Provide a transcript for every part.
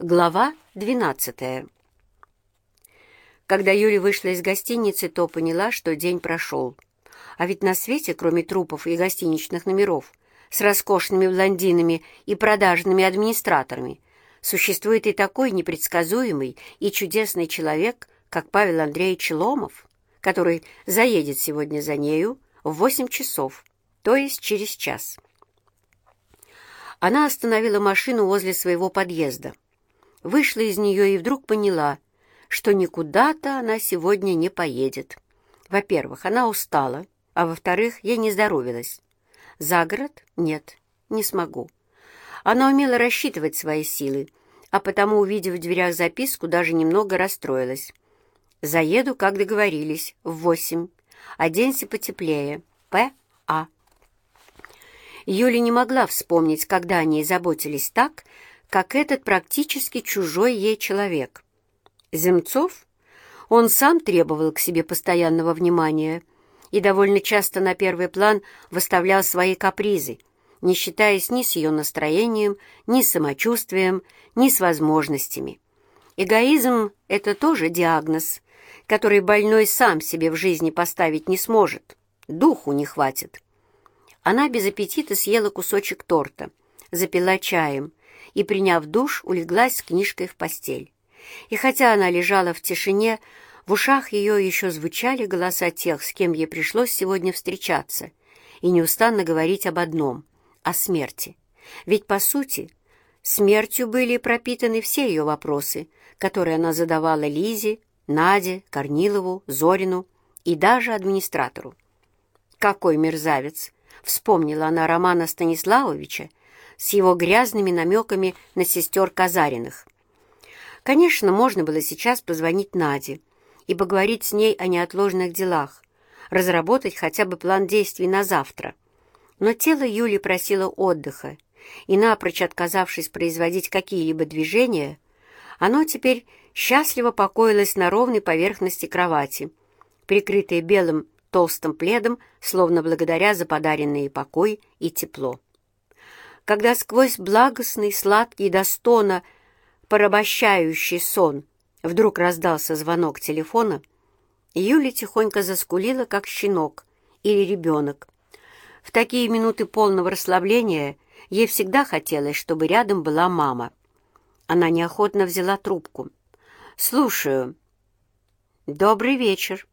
Глава 12 Когда Юля вышла из гостиницы, то поняла, что день прошел. А ведь на свете, кроме трупов и гостиничных номеров, с роскошными блондинами и продажными администраторами, существует и такой непредсказуемый и чудесный человек, как Павел Андреевич Ломов, который заедет сегодня за нею в восемь часов, то есть через час. Она остановила машину возле своего подъезда вышла из нее и вдруг поняла, что никуда-то она сегодня не поедет. Во-первых, она устала, а во-вторых, ей не здоровилась. За город? Нет, не смогу. Она умела рассчитывать свои силы, а потому, увидев в дверях записку, даже немного расстроилась. «Заеду, как договорились, в восемь. Оденься потеплее. П. А». Юля не могла вспомнить, когда о ней заботились так, как этот практически чужой ей человек. Земцов? Он сам требовал к себе постоянного внимания и довольно часто на первый план выставлял свои капризы, не считаясь ни с ее настроением, ни с самочувствием, ни с возможностями. Эгоизм — это тоже диагноз, который больной сам себе в жизни поставить не сможет, духу не хватит. Она без аппетита съела кусочек торта, запила чаем — и, приняв душ, улеглась с книжкой в постель. И хотя она лежала в тишине, в ушах ее еще звучали голоса тех, с кем ей пришлось сегодня встречаться, и неустанно говорить об одном — о смерти. Ведь, по сути, смертью были пропитаны все ее вопросы, которые она задавала Лизе, Наде, Корнилову, Зорину и даже администратору. «Какой мерзавец!» — вспомнила она Романа Станиславовича, с его грязными намеками на сестер Казариных. Конечно, можно было сейчас позвонить Наде и поговорить с ней о неотложных делах, разработать хотя бы план действий на завтра. Но тело Юли просило отдыха, и, напрочь отказавшись производить какие-либо движения, оно теперь счастливо покоилось на ровной поверхности кровати, прикрытое белым толстым пледом, словно благодаря за подаренные покой и тепло когда сквозь благостный, сладкий до стона, порабощающий сон, вдруг раздался звонок телефона, Юля тихонько заскулила, как щенок или ребенок. В такие минуты полного расслабления ей всегда хотелось, чтобы рядом была мама. Она неохотно взяла трубку. «Слушаю». «Добрый вечер».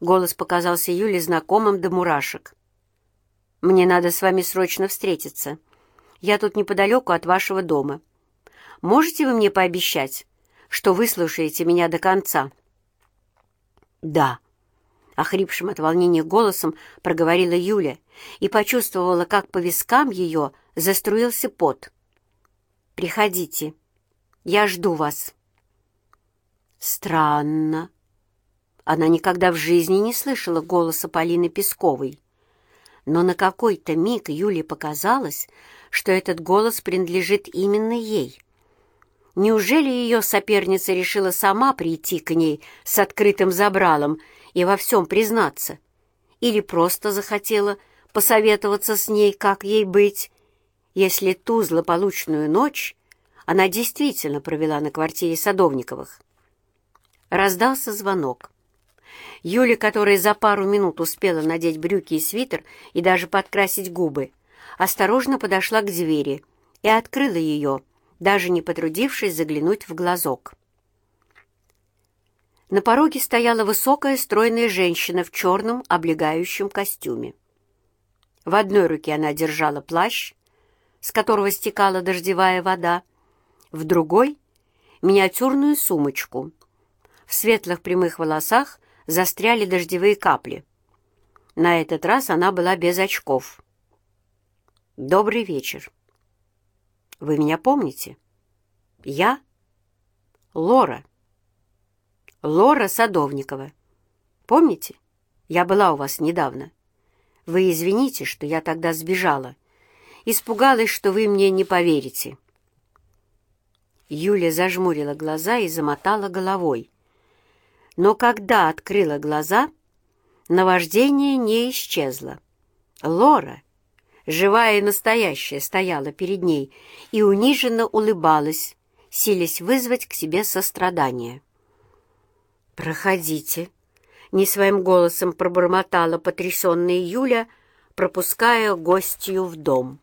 Голос показался Юле знакомым до мурашек. «Мне надо с вами срочно встретиться. Я тут неподалеку от вашего дома. Можете вы мне пообещать, что выслушаете меня до конца?» «Да», — охрипшим от волнения голосом проговорила Юля и почувствовала, как по вискам ее заструился пот. «Приходите. Я жду вас». Странно. Она никогда в жизни не слышала голоса Полины Песковой. Но на какой-то миг Юле показалось, что этот голос принадлежит именно ей. Неужели ее соперница решила сама прийти к ней с открытым забралом и во всем признаться? Или просто захотела посоветоваться с ней, как ей быть, если ту злополучную ночь она действительно провела на квартире Садовниковых? Раздался звонок. Юля, которая за пару минут успела надеть брюки и свитер и даже подкрасить губы, осторожно подошла к двери и открыла ее, даже не потрудившись заглянуть в глазок. На пороге стояла высокая стройная женщина в черном облегающем костюме. В одной руке она держала плащ, с которого стекала дождевая вода, в другой — миниатюрную сумочку. В светлых прямых волосах застряли дождевые капли. На этот раз она была без очков. «Добрый вечер. Вы меня помните? Я Лора. Лора Садовникова. Помните? Я была у вас недавно. Вы извините, что я тогда сбежала. Испугалась, что вы мне не поверите». Юля зажмурила глаза и замотала головой. Но когда открыла глаза, наваждение не исчезло. Лора живая и настоящая, стояла перед ней и униженно улыбалась, силясь вызвать к себе сострадание. «Проходите», — не своим голосом пробормотала потрясенная Юля, пропуская гостью в дом.